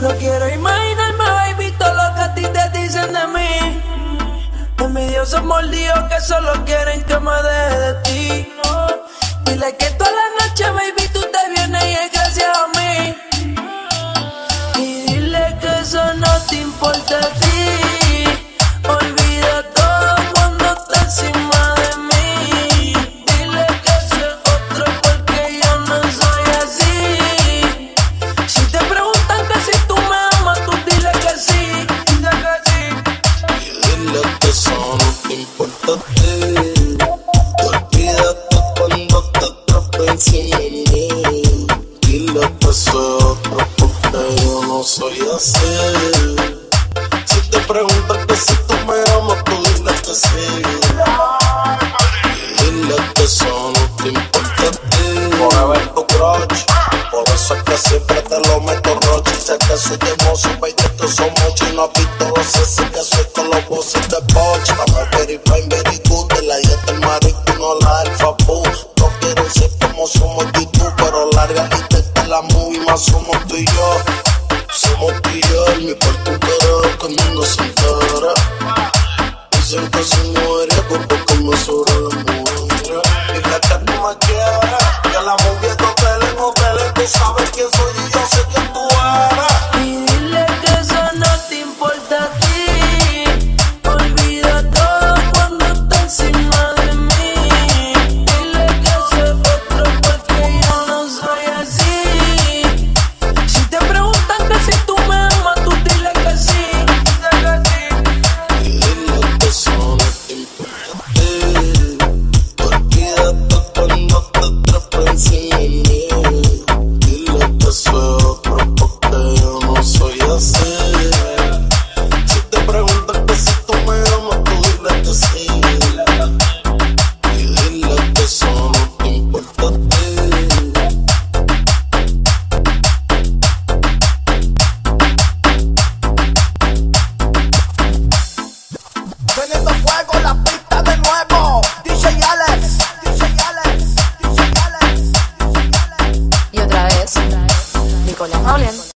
No quiero imaginarme, baby, todo lo que a ti te dicen de mí. Envidiosos mordidos que solo quieren que me deje de ti. Dile que toda la noche, baby, tú te vienes y es gracias a mí. Y dile que eso no te importa a ti. Eso no te olvídate cuando te mí. Dile que soy otro porque yo no soy así. Si te preguntan que si tú me amas, tú dile que sí. Dile que eso no te importa a ti. Por ver tu crotch. Por eso es que siempre te lo meto roche. Sé que soy de mozo, baby, que son y no has visto los sexy que soy con los bosses de Porsche. Estamos very fine, very good. De la dieta el marico, no la alfa boo. No quieren ser como somos y tú, pero larga y te la movie, más somos tú y yo. Somos tú y yo, en mi cuarto un carajo que el mundo se entera. Dicen que soy mujeriego porque me sobra la mujer. Dile que tú 两方。